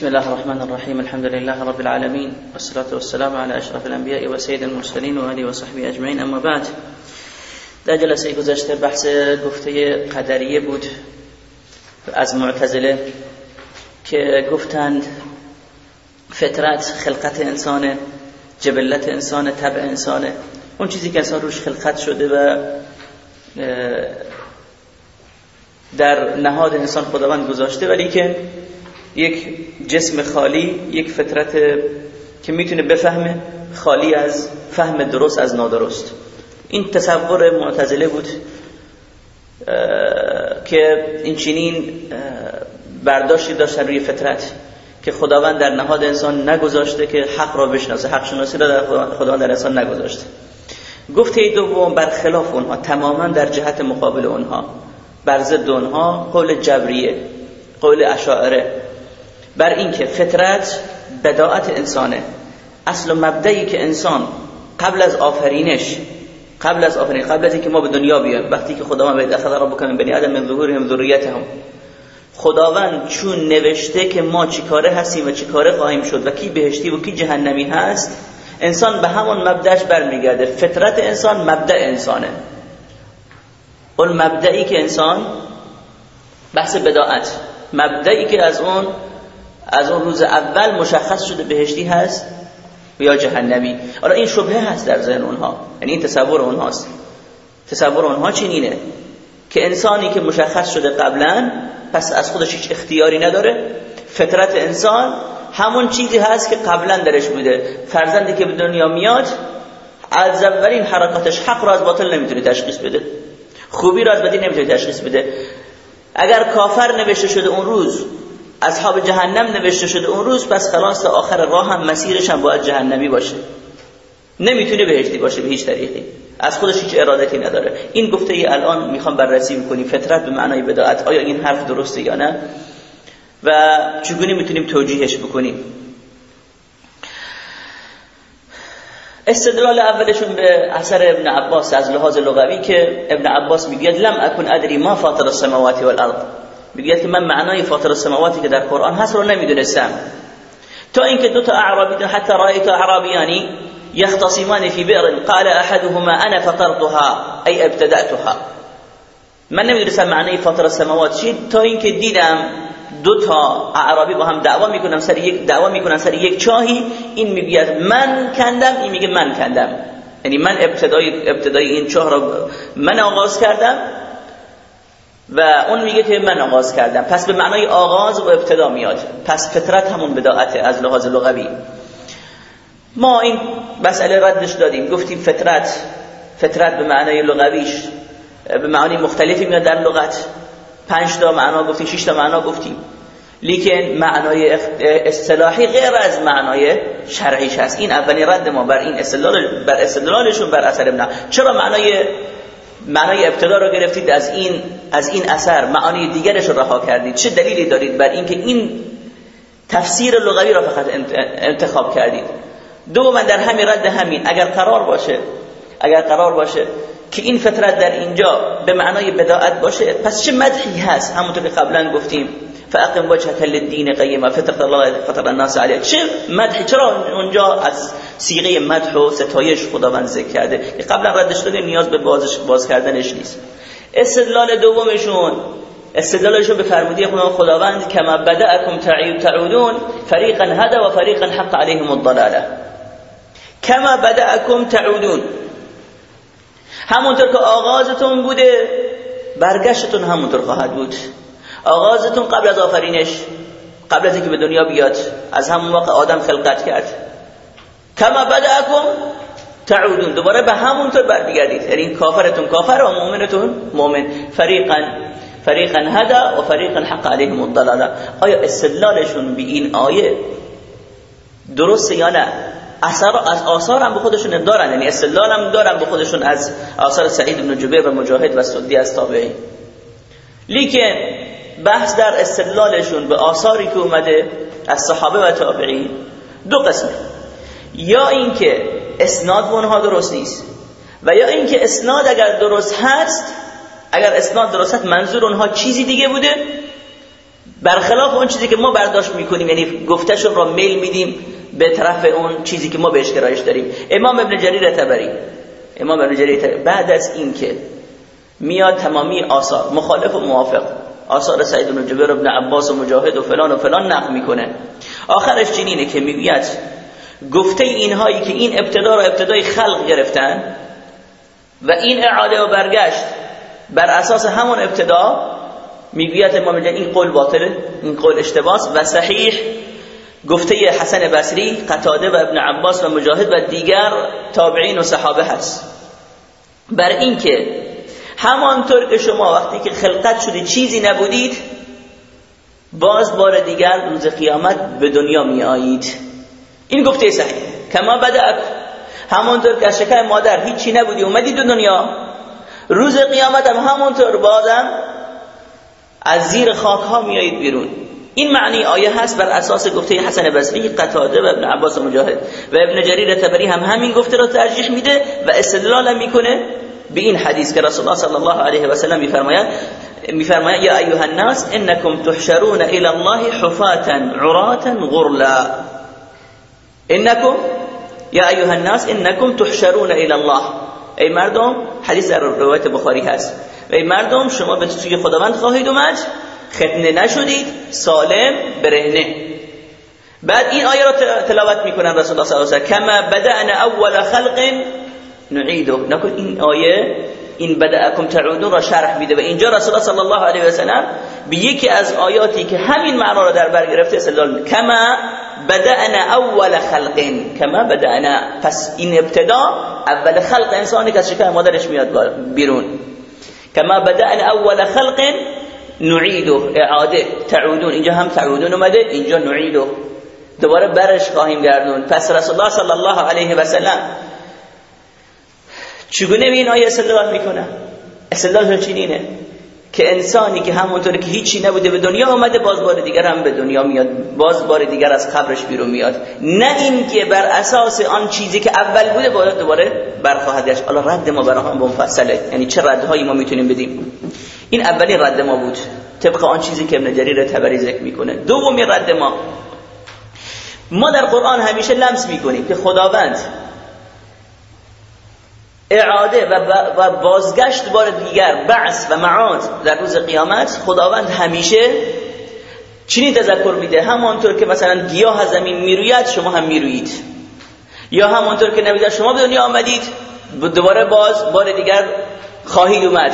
بسم الله الرحمن الرحيم الحمد لله رب العالمين والصلاة والسلام على أشرف الأنبياء وسيد المرسلين وآله وصحبه أجمعين أما بعد. در جلسه گذشته بحث گفته قدریه بود از معتزله که گفتند فطرت خلقت انسانه جبلت انسان طبع انسانه. اون چیزی که انسان روش خلقت شده و در نهاد انسان خداوند گذاشته ولی که یک جسم خالی یک فطرت که می‌تونه بفهمه خالی از فهم درست از نادرست. این تصور معتزله بود که این چنین برداشتی داشتن روی فطرت که خداوند در نهاد انسان نگذاشته که حق را بشناسه حق شناسی را در خداوند در انسان نگذاشته. گفته دوم برخلاف اونها تماما در جهت مقابل اونها بر ضد اونها قول جبریه قول اشاعره. بر اینکه فطرت بداعت انسانه. اصل و مبدعی که انسان قبل از آفرینش قبل از آفرین قبل از اینکه ما به دنیا بیایم وقتی که خداوند به اخذ ربک من بنی آدم من ظهورهم ذریتهم. خداوند چون نوشته که ما چیکاره هستیم و چیکاره خواهیم شد و کی بهشتی و کی جهنمی هست انسان به همون مبدعش برمیگرده. فطرت انسان مبدع انسانه. اون مبدعی که انسان بحث بداعت. مبدعی که از اون از اون روز اول مشخص شده بهشتی هست یا جهنمی. حالا این شبهه هست در ذهن اونها. یعنی این تصور اونهاست. تصور اونها چنینه که انسانی که مشخص شده قبلا پس از خودش هیچ اختیاری نداره. فطرت انسان همون چیزی هست که قبلا درش بوده. فرزندی که به دنیا میاد از اولین حرکاتش حق را از باطل نمی‌تونه تشخیص بده. خوبی را از بدی نمی‌تونه تشخیص بده. اگر کافر نوشته شده اون روز اصحاب جهنم نوشته شده اون روز پس خلاص آخر راه هم مسیرش هم باید جهنمی باشه. نمی‌تونه بهشتی باشه به هیچ طریقی. از خودش هیچ ارادتی نداره. این گفته ای الان می‌خوام بررسی بکنیم. فطرت به معنای بداعت. آیا این حرف درسته یا نه؟ و چگونه می‌تونیم توجیهش بکنیم؟ استدلال اولشون به اثر ابن عباس از لحاظ لغوی که ابن عباس میگه لم اکن ادری ما فاطر السماوات والارض. میگه که من معنای فاطر السماواتی که در قرآن هست رو نمی‌دونستم. تا اینکه دو تا اعرابی حتی رأیت اعرابیانی يختصمان في بئر قال احدهما انا فطرتها ای ابتدأتها. من نمی‌دونستم معنای فاطر السماوات چی. تا اینکه دیدم دو تا اعرابی با هم دعوا می‌کنن سر یک دعوا می‌کنن سر یک چاهی. این میگه من کندم این میگه من کندم. یعنی من ابتدای ابتدای این چاه را من آغاز کردم. و اون میگه که من آغاز کردم. پس به معنای آغاز و ابتدا میاد. پس فطرت همون بداعت از لحاظ لغوی. ما این مسئله ردش دادیم. گفتیم فطرت فطرت به معنای لغویش به معنی مختلفی میاد در لغت. پنج تا معنا گفتیم شش تا معنا گفتیم. لیکن معنای اصطلاحی غیر از معنای شرعیش هست این اولین رد ما بر این استدلال بر استدلالشون بر اثر ابن چرا معنای معنای ابتدا رو گرفتید از این از این اثر معانی دیگرش رو رها کردید. چه دلیلی دارید بر اینکه این تفسیر لغوی را فقط انتخاب کردید؟ دوما در همین رد همین اگر قرار باشه اگر قرار باشه که این فطرت در اینجا به معنای بداعت باشه پس چه مدحی هست؟ همونطور که قبلا گفتیم. فاقم وجهك للدين قيما. فطرت الله فطر الناس عليه. چه مدح؟ چرا اونجا از سیغه مدح و ستایش خداوند ذکر کرده؟ که قبلا ردش دادیم نیاز به بازش باز کردنش نیست. استدلال دومشون استدلالشون به فرمودی خداوند کما بدأکم تعودون فریقا هدا و فریقا حق عليهم الضلاله. کما بدأکم تعودون. همونطور که آغازتون بوده برگشتتون همونطور خواهد بود. آغازتون قبل از آفرینش قبل از اینکه به دنیا بیاد از همون موقع آدم خلقت کرد. کما بدأکم تعودون. دوباره به همونطور برمیگردید. یعنی کافرتون کافر و مؤمنتون مؤمن. فریقا فریقا هدا و فریقا حق علیهم الضلاله. آیا استدلالشون به این آیه درسته یا نه؟ اثر از آثار هم به خودشون دارن. یعنی استدلال هم دارن به خودشون از آثار سعید بن جبیر و مجاهد و سدی از تابعین. لیکن بحث در استدلالشون به آثاری که اومده از صحابه و تابعین. دو قسمه یا اینکه اسناد اونها درست نیست و یا اینکه اسناد اگر درست هست اگر اسناد درست هست منظور اونها چیزی دیگه بوده. برخلاف اون چیزی که ما برداشت می‌کنیم یعنی گفتشون را میل میدیم به طرف اون چیزی که ما بهش گرایش داریم. امام ابن جریر تبری امام ابن جریر تبری بعد از این که میاد تمامی آثار مخالف و موافق. آثار سعید بن جبیر ابن عباس و مجاهد و فلان و فلان نقل می‌کنه. آخرش چنینه که می‌گوید گفته اینهایی که این ابتدا را ابتدای خلق گرفتن و این اعاده و برگشت بر اساس همون ابتدا می‌گوید امام این قول باطله این قول اشتباس و صحیح گفته حسن بصری قتاده و ابن عباس و مجاهد و دیگر تابعین و صحابه هست. بر اینکه همانطور که شما وقتی که خلقت شده چیزی نبودید باز بار دیگر روز قیامت به دنیا می آیید این گفته صحیح کما بدأت. همانطور که شکر مادر هیچی نبودی اومدی دو دنیا. روز قیامت هم همانطور بازم از زیر خاک ها میایید بیرون. این معنی آیه هست بر اساس گفته حسن بصری قتاده و ابن عباس مجاهد. و ابن جریر تبری هم همین گفته را ترجیح میده و استدلال می‌کنه. به این حدیث که رسول الله صلی الله علیه و سلم میفرماید میفرماید یا ایها الناس انکم تحشرون إلى الله حفاتا عراتا غرلا. انکم یا ایها الناس انکم تحشرون إلى الله. ای مردم حدیث در روایت بخاری هست. ای مردم شما به سوی خداوند خواهید اومد ختنه نشدید سالم برهنه. بعد این آیه را تلاوت میکنن رسول الله صلی الله علیه و کما بدأنا اول خلق نعیده نکن این آیه این بدأکم تعودون را شرح میده و اینجا رسول الله صلی الله علیه و سلم به یکی از آیاتی که همین معنا را در بر گرفته استدلال کما بدأنا اول خلق کما بدأنا. پس این ابتدا اول خلق انسانی که از شکم مادرش میاد بیرون. کما بدأنا اول خلق نعیده. اعاده. تعودون. اینجا هم تعودون اومده اینجا نعیده. دوباره برش خواهیم گردون پس رسول الله صلی الله علیه و سلم چگونه به این آیه استدلال می‌کنه؟ استدلال چینینه که انسانی که همونطور که هیچی نبوده به دنیا آمده باز بار دیگر هم به دنیا میاد باز بار دیگر از قبرش بیرون میاد. نه اینکه بر اساس آن چیزی که اول بوده باید دوباره برخواهد گشت. حالا رد ما برای هم مفصله یعنی چه ردهایی ما می‌تونیم بدیم؟ این اولین رد ما بود. طبق آن چیزی که ابن جریر تبری ذکر می‌کنه. دومی رد ما. ما در قرآن همیشه لمس می‌کنیم که خداوند اعاده و بازگشت بار دیگر بعث و معاد در روز قیامت خداوند همیشه چنین تذکر میده. همانطور که مثلا گیاه از زمین می‌روید شما هم می‌روید. یا همانطور که نبی شما به دنیا آمدید دوباره باز بار دیگر خواهید اومد.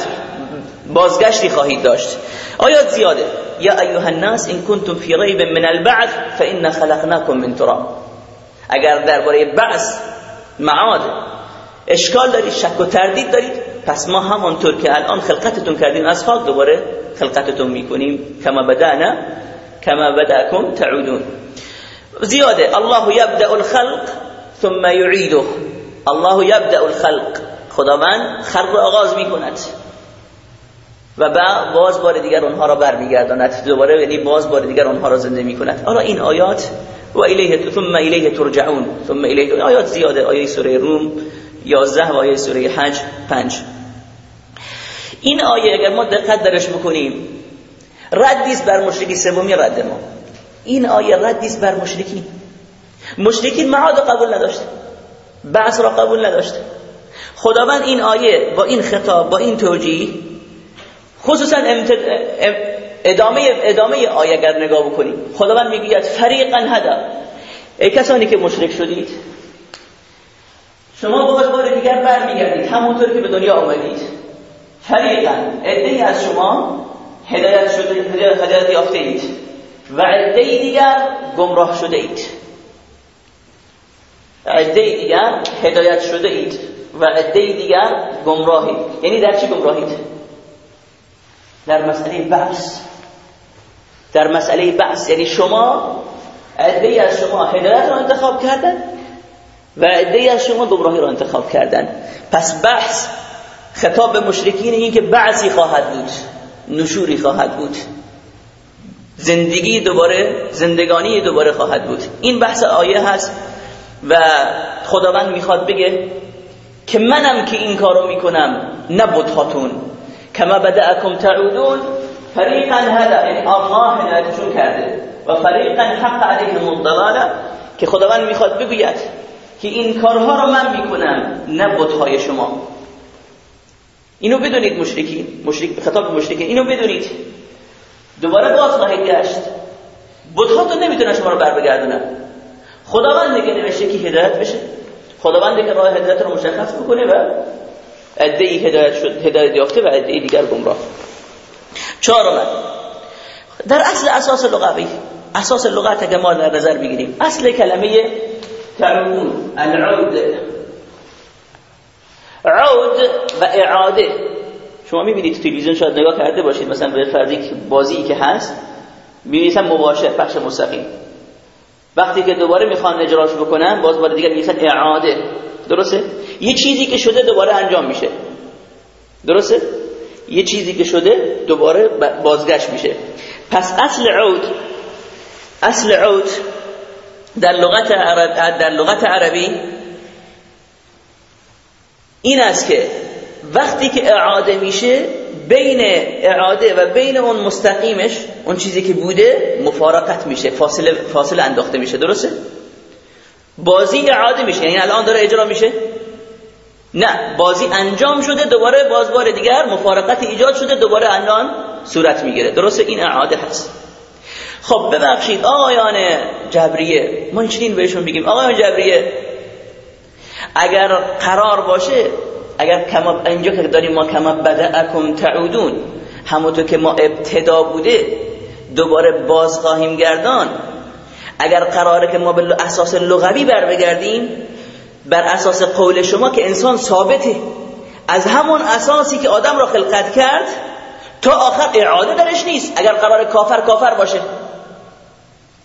بازگشتی خواهید داشت. آیات زیاده؟ یا ایها الناس ان کنتم فی ریب من البعث فإنا خلقناكم من تراب. اگر درباره بعث معاد اشکال دارید شک و تردید دارید. پس ما همانطور که الان خلقتتون کردیم از خاک دوباره خلقتتون می‌کنیم. کما بدانا کما بداکم تعودون. زیاده الله یبدأ الخلق ثم یعیده. الله یبدأ الخلق. خداوند خلق را آغاز می‌کند. و بعد باز بار دیگر اونها را برمیگرداند. دوباره یعنی باز بار دیگر اونها را زنده می‌کند. حالا این آیات و الیه ثم الیه ترجعون. ثم الیه آیات زیاده آیه سوره روم. 11 و آیه سوره حج 5 این آیه اگر ما دقت درش بکنیم ردیست بر مشرکی سومی رد ما. این آیه ردیست بر مشرکین مشرکین معاد قبول نداشت بعث را قبول نداشت خداوند این آیه با این خطاب با این توجیه خصوصا ادامه ادامه آیه اگر نگاه بکنیم خداوند می‌گوید فریقا هدا ای کسانی که مشرک شدید شما باز بار دیگر برمیگردید همونطور که به دنیا آمدید. فریقا عده از شما هدایت شده هدایت یافته اید و عده دیگر گمراه شده اید عده دیگر هدایت شده اید و عده دیگر گمراهید. یعنی در چی گمراهید؟ در مسئله بحث. در مسئله بحث. یعنی شما عده از شما هدایت را انتخاب کردن و عده از شما گمراهی را انتخاب کردن. پس بحث خطاب به مشرکین این که بعثی خواهد بود نشوری خواهد بود. زندگی دوباره زندگانی دوباره خواهد بود. این بحث آیه هست و خداوند می‌خواد بگه که منم که این کارو می‌کنم نه بطهاتون کما بدأکم تعودون فریقا هدا یعنی الله هدایتشون کرده. و فریقا حق علیهم الضلاله که خداوند می‌خواد بگوید که این کارها رو من می‌کنم نه بتهای شما. اینو بدونید مشرکین مشرک خطاب مشرکین اینو بدونید. دوباره باز خواهید گشت. بتها تو نمی‌تونن شما رو بر خداوند که نوشته که هدایت بشه. خداوند که راه هدایت رو مشخص بکنه و ای هدایت شد هدایت یافته و ای دیگر گمراه. چهارم در اصل اساس لغوی اساس لغت اگه ما در نظر بگیریم اصل کلمه تعود العود. عود و اعاده. شما می‌بینید تلویزیون شاید نگاه کرده باشید مثلا به فرضی بازی که هست می‌بینید مباشر پخش مستقیم. وقتی که دوباره می‌خوان اجراش بکنن باز بار دیگه میگن اعاده. درسته؟ یه چیزی که شده دوباره انجام میشه. درسته؟ یه چیزی که شده دوباره بازگشت میشه. پس اصل عود اصل عود در لغت عرب در لغت عربی این است که وقتی که اعاده میشه بین اعاده و بین اون مستقیمش اون چیزی که بوده مفارقت میشه فاصله فاصله انداخته میشه درسته؟ بازی اعاده میشه یعنی الان داره اجرا میشه؟ نه بازی انجام شده دوباره بازبار دیگر مفارقت ایجاد شده دوباره الان صورت می‌گیره درسته؟ این اعاده هست. خب ببخشید آقایان جبریه ما این بهشون بگیم آقایان جبریه اگر قرار باشه اگر کما اینجا که داریم ما کما بدعکم تعودون همونطور که ما ابتدا بوده دوباره باز خواهیم گردان. اگر قراره که ما به اساس لغوی بر بگردیم بر اساس قول شما که انسان ثابته از همون اساسی که آدم را خلقت کرد تا آخر اعاده درش نیست. اگر قرار کافر کافر باشه.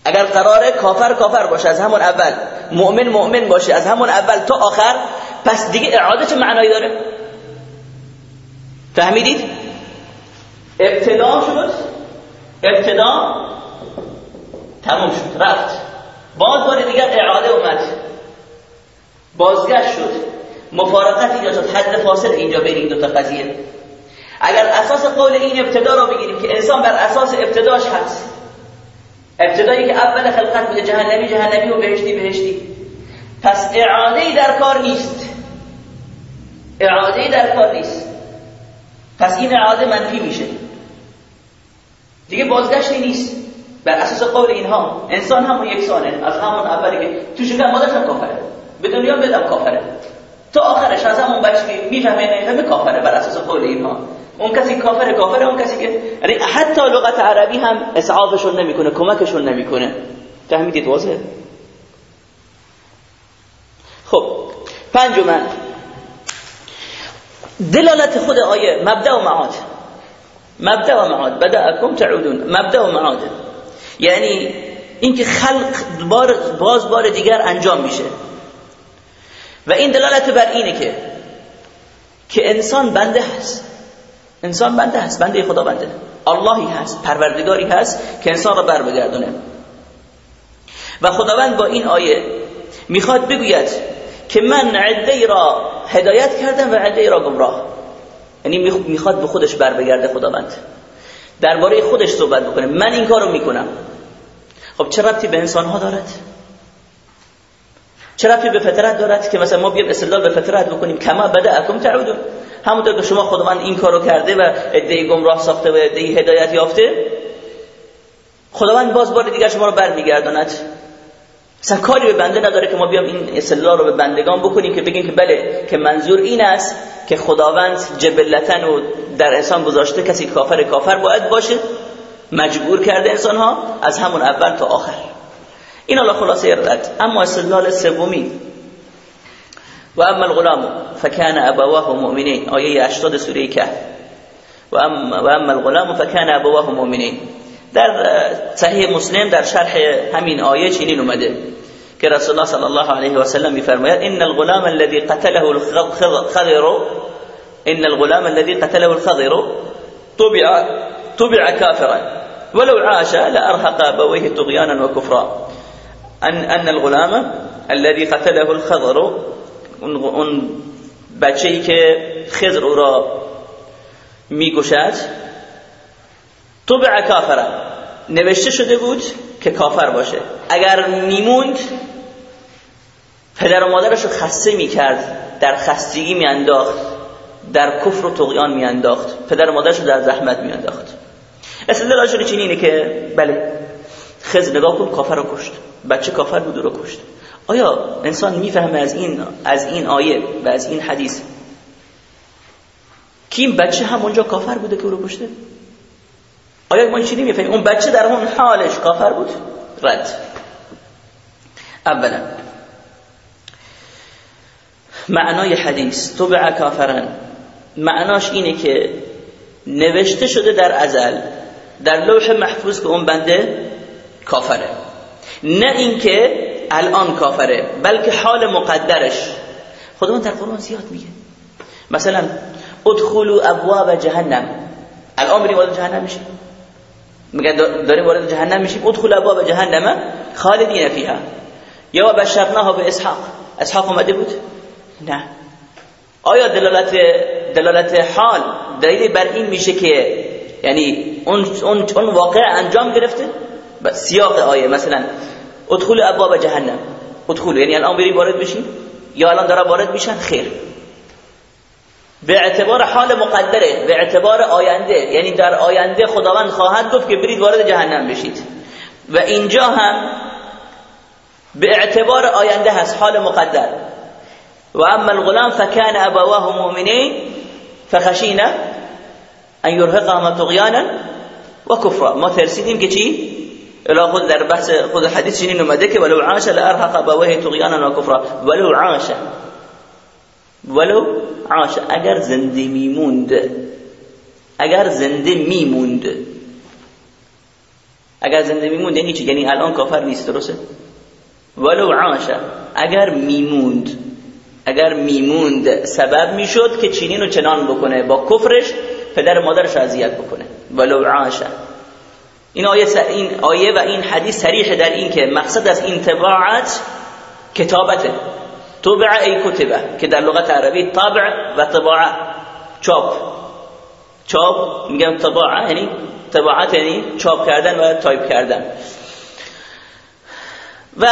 اگر قرار کافر کافر باشه از همون اول. مؤمن مؤمن باشه از همون اول تا آخر. پس دیگه اعاده چه معنایی داره. فهمیدید؟ ابتدا شد. ابتدا تموم شد رفت. باز بار دیگر اعاده اومد. بازگشت شد. مفارقت اینجا شد. حد فاصل اینجا بین این دو تا قضیه. اگر اساس قول این ابتدا رو بگیریم که انسان بر اساس ابتداش هست. ابتدایی که اول خلقت بوده جهنمی جهنمی و بهشتی بهشتی. پس اعاده در کار نیست. اعاده در کار نیست. پس این اعاده منفی میشه. دیگه بازگشتی نیست. بر اساس قول اینها انسان همون یکسانه. از همون اولی که تو شکر مادرش هم کافره. به دنیا بدم کافره. تا آخرش از همون بچه می‌فهمه نمی‌فهمه کافره بر اساس قول اینها. اون کسی کافر کافر اون کسی که یعنی حتی لغت عربی هم اسعافشون نمی‌کنه کمکشون نمی‌کنه. فهمیدید واضحه؟ خب پنجم دلالت خود آیه مبدا و معاد. مبدا و معاد. بدأکم تعودون. مبدا و معاد. یعنی اینکه خلق بار باز بار دیگر انجام میشه. و این دلالت بر اینه که که انسان بنده هست. انسان بنده هست بنده خدا بنده اللهی هست پروردگاری هست که انسان را بر بگردونه و خداوند با این آیه می‌خواد بگوید که من عده را هدایت کردم و عده را گمراه. یعنی می‌خواد به خودش بر بگرده خداوند. درباره خودش صحبت بکنه. من این کارو می‌کنم. خب چه ربطی به انسان ها دارد؟ چه ربطی به فطرت دارد که مثلا ما بیایم استدلال به فطرت بکنیم؟ کما اکم تعودون همونطور که شما خداوند این کارو کرده و ادعی گمراه ساخته و ادعی هدایت یافته خداوند باز بار دیگر شما رو برمیگرداند. اصلا کاری به بنده نداره که ما بیام این استدلال رو به بندگان بکنیم که بگیم که بله که منظور این است که خداوند جبلتن و در انسان گذاشته کسی کافر کافر باید باشه مجبور کرده انسان ها از همون اول تا آخر. این الله خلاصه رد. اما استدلال سومی و اما الغلام فكان أبواه مؤمنين. آیه 80 سوره کهف و اما, الغلام فكان أبواه مؤمنين. در صحیح مسلم در شرح همین آیه چنین اومده که رسول الله صلی الله علیه و سلم میفرماید إن الغلام الذي قتله الخضر إن الغلام الذي قتله الخضر طبع طبع كافرا. ولو عاش لأرهق أبويه طغيانا وكفرا. ان أن الغلام الذي قتله الخضر اون بچه ای که خضر او را میگوشد طبع کافره نوشته شده بود که کافر باشه. اگر میموند پدر و مادرش رو خسته می‌کرد در خستگی میانداخت در کفر و تقیان میانداخت پدر و مادرش رو در زحمت میانداخت. استدلالش چینی اینه که بله خز نگاه کن کافر رو کشت. بچه کافر بود رو کشت. آیا انسان می‌فهمه از این از این آیه و از این حدیث این بچه هم اونجا کافر بوده که او رو کشته؟ آیا ما چی نمی‌فهمیم؟ اون بچه در اون حالش کافر بود؟ رد. اولا معنای حدیث تو به کافرن معناش اینه که نوشته شده در ازل در لوح محفوظ که اون بنده کافره. نه اینکه الان کافره بلکه حال مقدرش. خودمون در قرآن زیاد میگه. مثلا ادخلوا ابواب جهنم. الان وارد جهنم میشیم. میگن داریم وارد جهنم میشیم. ادخلوا ابواب جهنم خالدین فیها. یا بشرناها به اسحاق اسحاق اومده بود؟ نه. آیا دلالت دلالت حال دلیل بر این میشه که یعنی اون اون اون واقع انجام گرفته؟ سیاق آیه مثلا ادخل ابواب جهنم. ادخل. یعنی الان بریم وارد بشیم؟ یا الان داره وارد میشن؟ خیر. به اعتبار حال مقدره به اعتبار آینده یعنی در آینده خداوند خواهد گفت که برید وارد جهنم بشید. و اینجا هم به اعتبار آینده هست حال مقدر. و اما الغلام فكان ابواه مؤمنين فخشینا ان يرهقهما طغيانا و کفرا. ما ترسیدیم که چی؟ الا خود در بحث خود حدیث چنین اومده که ولو عاش لارهق ابويه طغيانا و کفرا. ولو عاش. ولو عاش. اگر زنده میموند. اگر زنده میموند. اگر زنده میموند یعنی چی؟ یعنی الان کافر نیست درسته؟ ولو عاش. اگر میموند. اگر میموند سبب می‌شد که چنین و چنان بکنه. با کفرش پدر مادرش اذیت بکنه. ولو عاش. این آیه این آیه و این حدیث صریح در این که مقصد از این طباعت کتابته. طبع أي كتبه که در لغت عربی طبع و طباعه چاپ. چاپ میگم طباعه یعنی طباعت یعنی چاپ کردن و تایپ کردن. و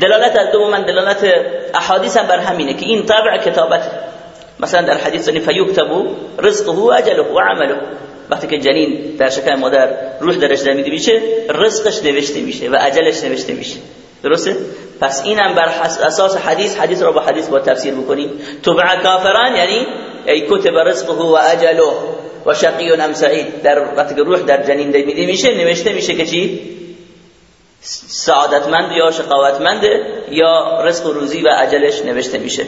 دلالت از من دلالت احادیث هم بر همینه که این طبع کتابت مثلا در حدیث فیکتبو رزقه و اجله و عمله. وقتی که جنین در شکم مادر روح درش دمیده میشه رزقش نوشته میشه و اجلش نوشته میشه. درسته؟ پس اینم بر اساس حدیث حدیث رو با حدیث با تفسیر بکنیم تبع کافران یعنی ای کتب رزقه و اجله و شقی ام سعید. در وقتی که روح در جنین دمیده میشه نوشته میشه که چی؟ سعادتمند یا شقاوتمند یا رزق و روزی و اجلش نوشته میشه.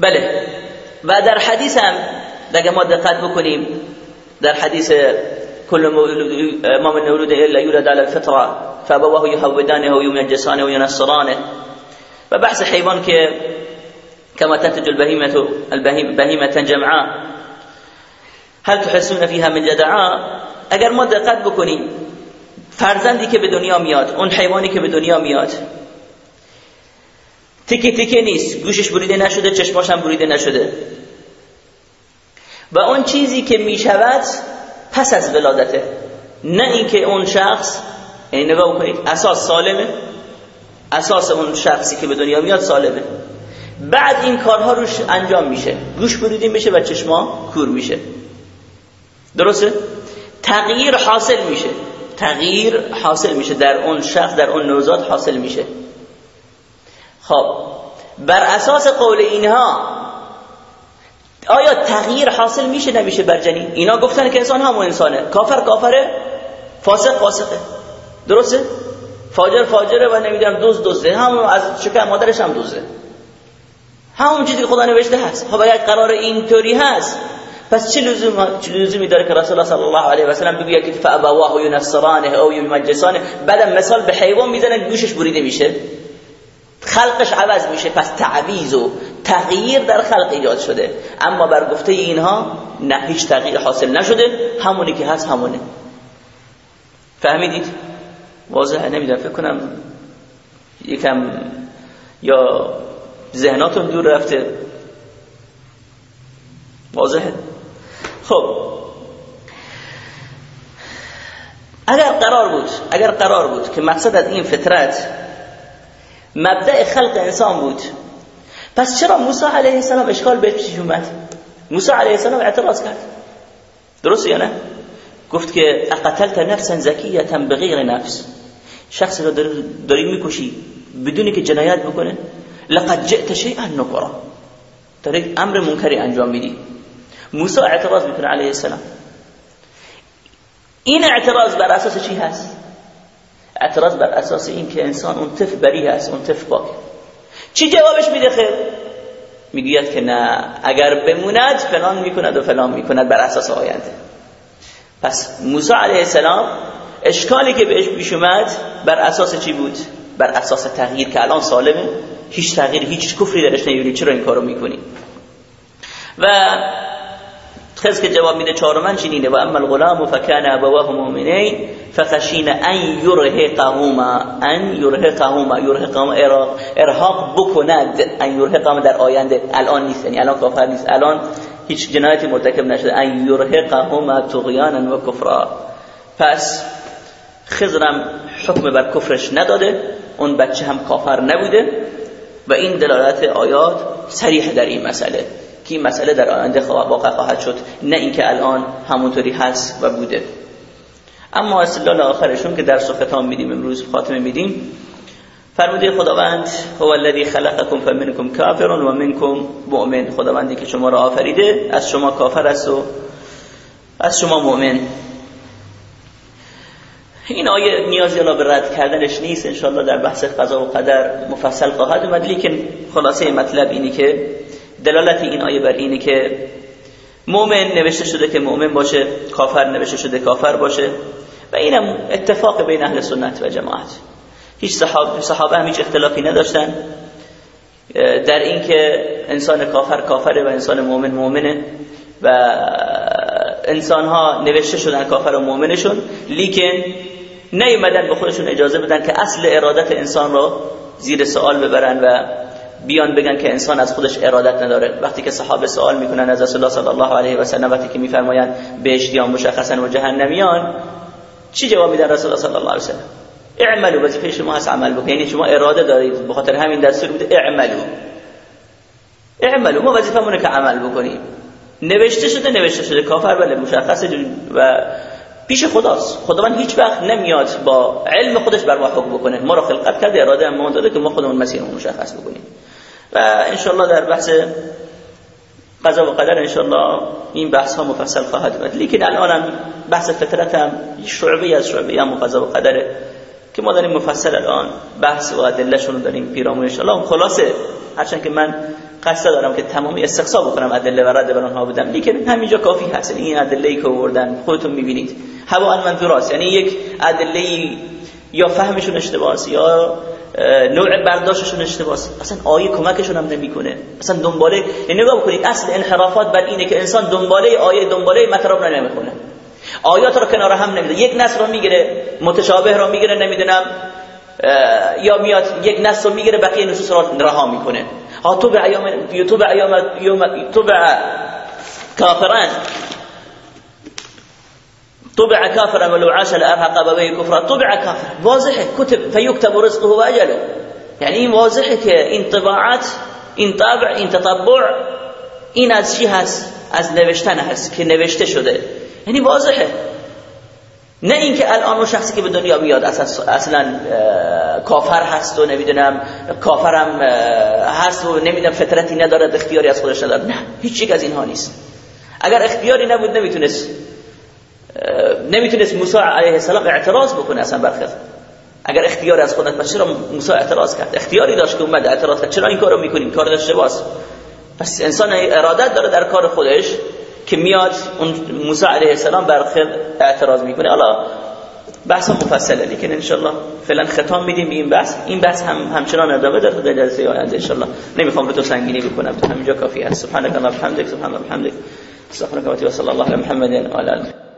بله. و در حدیث هم اگه ما دقت بکنیم در حدیث ما من مولود الا يولد على الفطره فابواه يهودانه و يمجسانه و بحث حیوان که كما تنتج البهيمة البهيمة جمعاء. هل تحسون فيها من جدعاء؟ اگر ما دقت بکنیم فرزندی که به دنیا میاد اون حیوانی که به دنیا میاد تیکه تیکه نیست. گوشش بریده نشده چشماش هم بریده نشده. و اون چیزی که می‌شود پس از ولادته. نه اینکه اون شخص یعنی نگاه بکنید اساس سالمه. اساس اون شخصی که به دنیا میاد سالمه. بعد این کارها روش انجام میشه. گوش بریده میشه و چشما کور میشه. درسته؟ تغییر حاصل میشه. تغییر حاصل میشه. در اون شخص در اون نوزاد حاصل میشه. خب بر اساس قول اینها آیا تغییر حاصل میشه نمیشه بر جنین اینا گفتن که انسان همون انسانه. کافر کافره فاسق فاسقه. درسته؟ فاجر فاجره و نمی‌دونم دوز دوزه. همون از شکر مادرش هم دوزه. همون چیزی که خدا نوشته هست. خب اگر قرار اینطوری هست پس چه لزوم چه لزومی داره که رسول الله صلی الله علیه و سلم بگه که فابواه ینصرانه او یمجسانه؟ بعد مثال به حیوان می‌زنن گوشش بریده میشه. خلقش عوض میشه پس تعویض و تغییر در خلق ایجاد شده. اما بر گفته اینها نه هیچ تغییر حاصل نشده همونی که هست همونه. فهمیدید؟ واضح نمی‌دونم فکر کنم یکم یا ذهناتون دور رفته. واضحه؟ خب. اگر قرار بود اگر قرار بود که مقصد از این فطرت مبدع خلق انسان بود. پس چرا موسی علیه السلام اشکال بهش پیش اومد؟ موسی علیه السلام اعتراض کرد. درست یا نه؟ گفت که اقتلت نفسا زکیه بغیر نفس. شخصی رو داری می‌کشی بدونی که جنایت بکنه؟ لقد جئت شیئا نکرا. داری امر منکری انجام میدی. موسی اعتراض می‌کنه علیه السلام. این اعتراض بر اساس چی هست؟ اعتراض بر اساس این که انسان اون طف بری هست اون طف پاک. چی جوابش میده خیر؟ می‌گوید که نه. اگر بموند فلان می‌کند و فلان می‌کند بر اساس آینده. پس موسی علیه السلام اشکالی که بهش پیش اومد بر اساس چی بود؟ بر اساس تغییر که الان سالمه. هیچ تغییر هیچ کفری درش نمی‌بینی چرا این کارو می‌کنی؟ و خز که جواب میده چهارمن چنینه و اما الغلام فکان ابواه مؤمنین فخشین ان یرهقهما ان یرهقهما یرهقهما ارهاق بکند ان یرهقهما در آینده. الان نیست یعنی الان کافر نیست. الان هیچ جنایتی مرتکب نشده. ان یرهقهما طغیانا و کفرا. پس خضرم حکم بر کفرش نداده اون بچه هم کافر نبوده و این دلالت آیات صریح در این مسئله. که این مسئله در آینده واقع خواهد شد نه اینکه الان همونطوری هست و بوده. اما استدلال آخرشون که در ختام میدیم امروز خاتمه میدیم. فرموده خداوند هو الذی خلقکم فمنکم کافر و منکم مؤمن. خداوندی که شما را آفریده از شما کافر است و از شما مؤمن. این آیه نیازی الان به رد کردنش نیست انشاءالله در بحث قضا و قدر مفصل خواهد اومد لیکن خلاصه مطلب اینی که دلالت این آیه بر اینه که مؤمن نوشته شده که مؤمن باشه کافر نوشته شده کافر باشه و اینم اتفاق بین اهل سنت و جماعت. هیچ صحابه, صحابه هم هیچ اختلافی نداشتن در اینکه انسان کافر کافره و انسان مؤمن مؤمنه و انسان ها نوشته شدن کافر و مؤمنشون لیکن نیومدن به خودشون اجازه بدن که اصل ارادت انسان را زیر سوال ببرن و بیان بگن که انسان از خودش ارادت نداره. وقتی که صحابه سوال می‌کنن از رسول الله صلی الله علیه و سلم وقتی که میفرمایند بهشتیان مشخصا و جهنمیان چی جواب میدن رسول الله صلی الله علیه و سلم؟ اعملوا وظیفه شما هست عمل بکنید یعنی شما اراده دارید. به خاطر همین دستور میده اعملوا. اعملوا ما وظیفمونه که عمل بکنیم. نوشته شده نوشته شده. کافر بله مشخصه و پیش خداست. خداوند هیچ وقت نمیاد با علم خودش بر ما حکم بکنه. ما را خلقت کرده اراده ما داده که ما خودمون مسیرمون مشخص بکنیم. و انشالله در بحث قضا و قدر انشالله این بحث ها مفصل خواهد بود لیکن الان بحث فطرت هم شعبی از شعبی هم قضا و قدره که ما داریم مفصل الان بحث و ادلهشون رو داریم پیرامون انشالله خلاصه هرچند که من قصد دارم که تمامی استقصا بکنم ادله و رد بر اونها بدم لیکن همینجا کافی هست. این ادله ای که آوردن خودتون می‌بینید. هوا منظوراست یعنی یک ادله یا فهمشون اشتباهه یا نوع برداشتشون اشتباهه اصلا آیه کمکشون هم نمی‌کنه. اصلا دنباله یعنی نگاه بکنید اصل انحرافات بر اینه که انسان دنباله آیه دنباله مطلب رو نمی‌خونه. آیات رو کنار هم نمیده یک نص رو می‌گیره متشابه رو می‌گیره نمی‌دونم یا میاد یک نص رو می‌گیره بقیه نصوص رو رها می‌کنه. به ایام یوتیوب ایام یوم تو به کافران طبع كافرا ولو عاش لأرهق أبويه كفرا. طبع كافرا. واضحه كتب. فيكتب رزقه وأجله. يعني واضحه طبع این تطبع این از چی هست؟ از نوشتن هست که نوشته شده. یعنی واضحه. نه اینکه الان اون شخصی که به دنیا میاد اصلا کافر هست و نمی‌دونم کافرم هست و نمی‌دونم فطرتی ندارد اختیاری از خودش ندارد. نه هیچ از اینها نیست. اگر اختیاری نبود نمی‌تونست نمی‌تونست موسی علیه السلام اعتراض بکنه اصلا برخلاف اگر اختیار از خودت پس چرا موسی اعتراض کرد؟ اختیاری داشت که اومد اعتراض کرد. چرا این کارو می‌کنیم؟ کار داشته باز پس انسان ارادت داره در کار خودش که میاد اون موسی علیه السلام برخلاف اعتراض می‌کنه. حالا بحث مفصله لیکن الله فعلا ختام میدیم این بحث. این بحث هم همچنان ادامه داره در جلسه آینده الله نمی‌خوام به تو سنگینی بکنم همینجا کافی است. سبحانك اللهم وبحمدك سبحان الله وبحمدك استغفرك واتوب صلى الله على محمد وعلى اله